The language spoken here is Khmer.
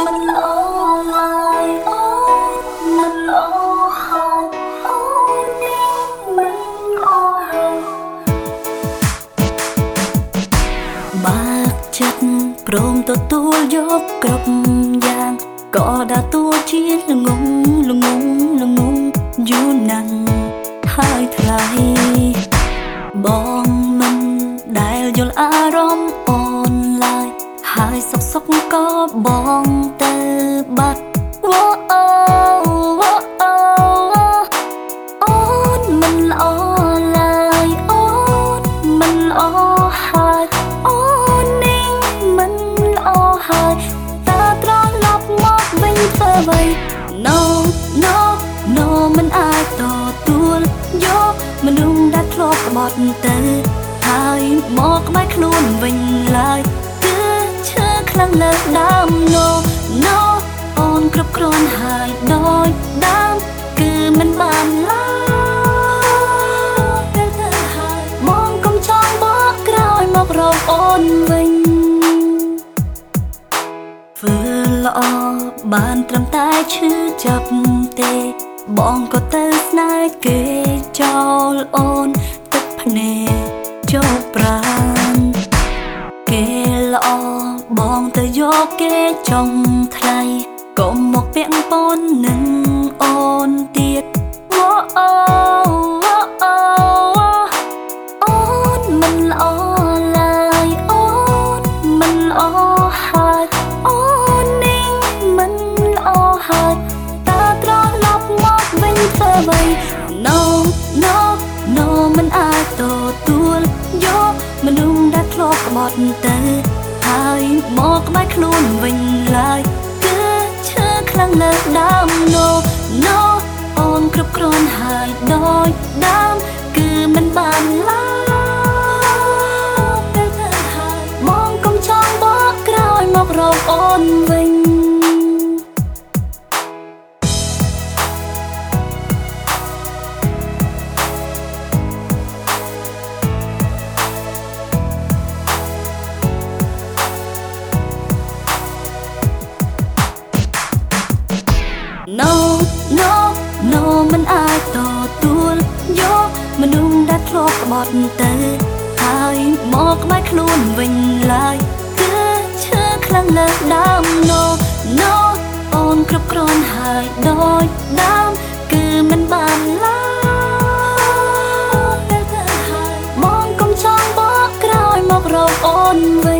បាក់ចិត្តព្រមទទួលយកគ្រប់យ៉ាងក៏ដើរតួជាល្ងងល្ងងល្ងងយូរណាស់ហើយថ្លៃបងមិនដែលយល់អារម្មណ៍អូនឡើយហើយ សុកសុកក៏បងទៅបាត់វ៉អូវ៉អូអូនមិនល្អឡើយអូនមិនល្អហើយអូននេះមិនល្អហើយតើត្រឡប់មកវិញធ្វើអ្វី No no no មិនអាចទទួលយកមនុស្សដែលធ្លាប់ក្បត់ទៅហើយមកក្បែរខ្លួនវិញឡើយគឺឈើខ្លាំងលើសដើម No no អូនគ្រប់គ្រាន់ហើយដោយដើមគឺមិនបានឡើយតែទៅហើយមកកុំចង់បកក្រោយមករកអូនវិញធ្វើល្អបានត្រឹមតែឈឺចាប់ទេ បងក៏ទៅស្នេហ៍គេចោលអូនទឹកភ្នែកចូលប្រា ទៅយកគេចង់ថ្លៃកុំមកពាក់ពន់នឹងអូនទៀតអូអូអូអូនមិនល្អឡើយអូនមិនល្អហើយអូននេះមិនល្អហើយតើត្រឡប់មកវិញធ្វើអ្វី No no no មិនអាចទទួលយកមនុស្សដែលធ្លាប់ក្បត់ទៅហើយ មកក្បែរខ្លួនវិញឡើយគឺឈើខ្លាំងលើសដើម No no អូនគ្រប់គ្រាន់ហើយដោយដើមគឺមិនបានឡើយតែទៅហើយមកកុំចង់បកក្រោយមករកអូនវិញ នោមិនអាចតទួលយកមនុស្សដែលធ្លាប់ក្បត់ទៅហើយមកក្បែរខ្លួនវិញឡើយគឺឈឺខ្លាំងលើដើមនោនោអូនគ្រប់គ្រាន់ហើយដោយដើមគឺមិនបានឡើយមកកុំចង់បកក្រោយមករកអូនវិញ